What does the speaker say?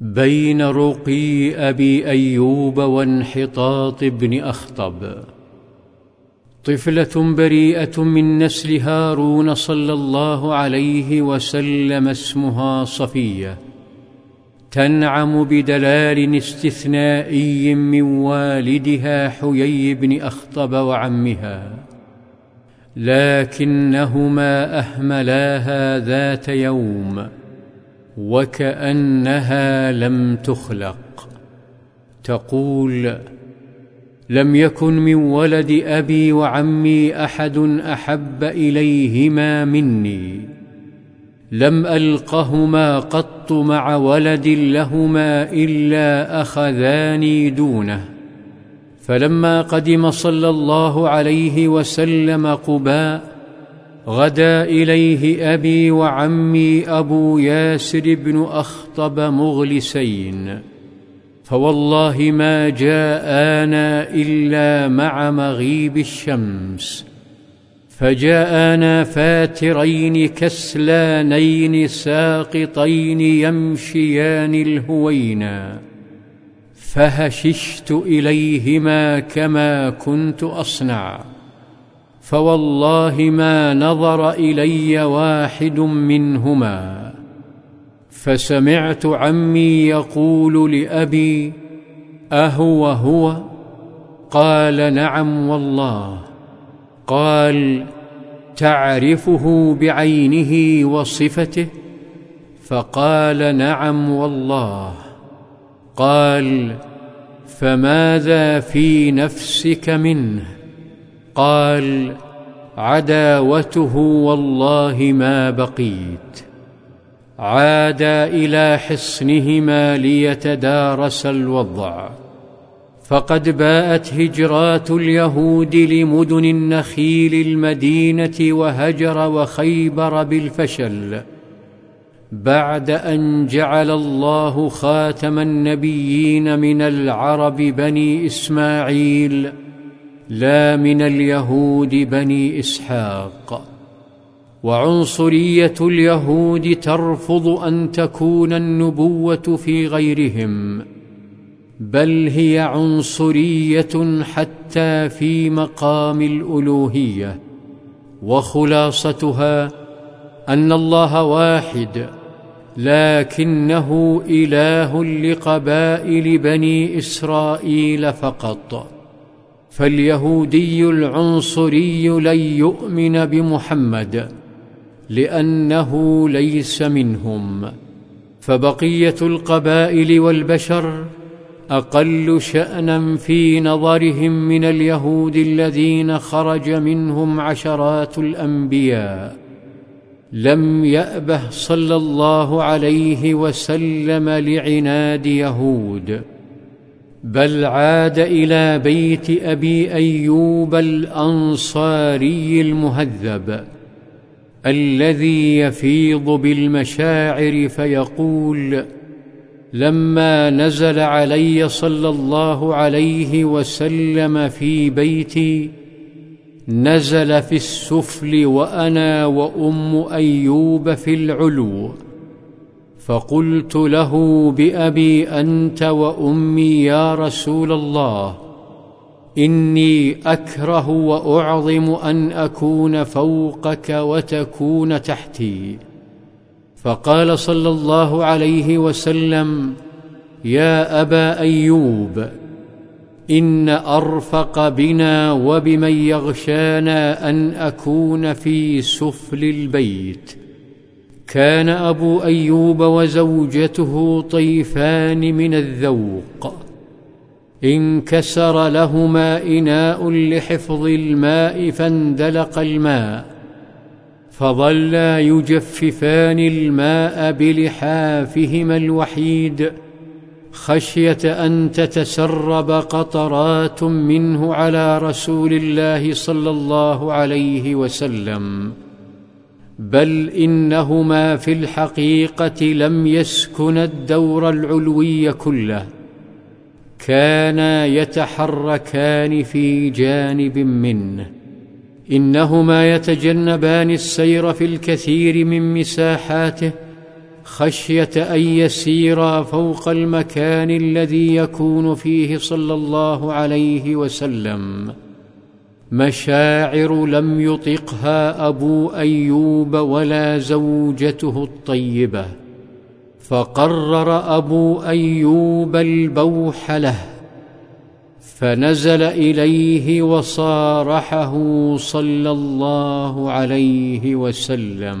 بين رقي أبي أيوب وانحطاط ابن أخطب. طفلة بريئة من نسل هارون صلى الله عليه وسلم اسمها صفية. تنعم بدلال استثنائي من والدها حيي بن أخطب وعمها. لكنهما أهملاها ذات يوم. وكأنها لم تخلق. تقول لم يكن من ولد أبي وعمي أحد أحب إليهما مني. لم ألقهما قط مع ولد لهما إلا أخذاني دونه. فلما قدم صلى الله عليه وسلم قباء غدا إليه أبي وعمي أبو ياسر بن أخطب مغلسين. فوالله ما جاءانا إلا مع مغيب الشمس. فجاءنا فاترين كسلانين ساقطين يمشيان الهوينا. فهششت إليهما كما كنت أصنع. فوالله ما نظر إلي واحد منهما. فسمعت عمي يقول لأبي أهو هو؟ قال نعم والله. قال تعرفه بعينه وصفته؟ فقال نعم والله. قال فماذا في نفسك منه؟ قال عداوته والله ما بقيت. عادا إلى حصنهما ليتدارس الوضع. فقد باءت هجرات اليهود لمدن النخيل المدينة وهجر وخيبر بالفشل. بعد أن جعل الله خاتم النبيين من العرب بني إسماعيل لا من اليهود بني إسحاق. وعنصرية اليهود ترفض أن تكون النبوة في غيرهم بل هي عنصرية حتى في مقام الألوهية. وخلاصتها أن الله واحد لكنه إله لقبائل بني إسرائيل فقط. فاليهودي العنصري لن يؤمن بمحمد لأنه ليس منهم. فبقية القبائل والبشر أقل شأنا في نظرهم من اليهود الذين خرج منهم عشرات الأنبياء. لم يأبه صلى الله عليه وسلم لعناد يهود. بل عاد إلى بيت أبي أيوب الأنصاري المهذب الذي يفيض بالمشاعر فيقول لما نزل علي صلى الله عليه وسلم في بيتي نزل في السفل وأنا وأم أيوب في العلو. فقلت له بأبي أنت وأمي يا رسول الله إني أكره وأعظم أن أكون فوقك وتكون تحتي. فقال صلى الله عليه وسلم يا أبا أيوب إن أرفق بنا وبمن يغشانا أن أكون في سفل البيت. كان أبو أيوب وزوجته طيفان من الذوق. انكسر لهما إناء لحفظ الماء فاندلق الماء فظلا يجففان الماء بلحافهما الوحيد خشية أن تتسرب قطرات منه على رسول الله صلى الله عليه وسلم. بل إنهما في الحقيقة لم يسكنا الدور العلوي كله كانا يتحركان في جانب منه. إنهما يتجنبان السير في الكثير من مساحاته خشية أن يسيرا فوق المكان الذي يكون فيه صلى الله عليه وسلم. مشاعر لم يطقها أبو أيوب ولا زوجته الطيبة. فقرر أبو أيوب البوح له فنزل إليه وصارحه صلى الله عليه وسلم.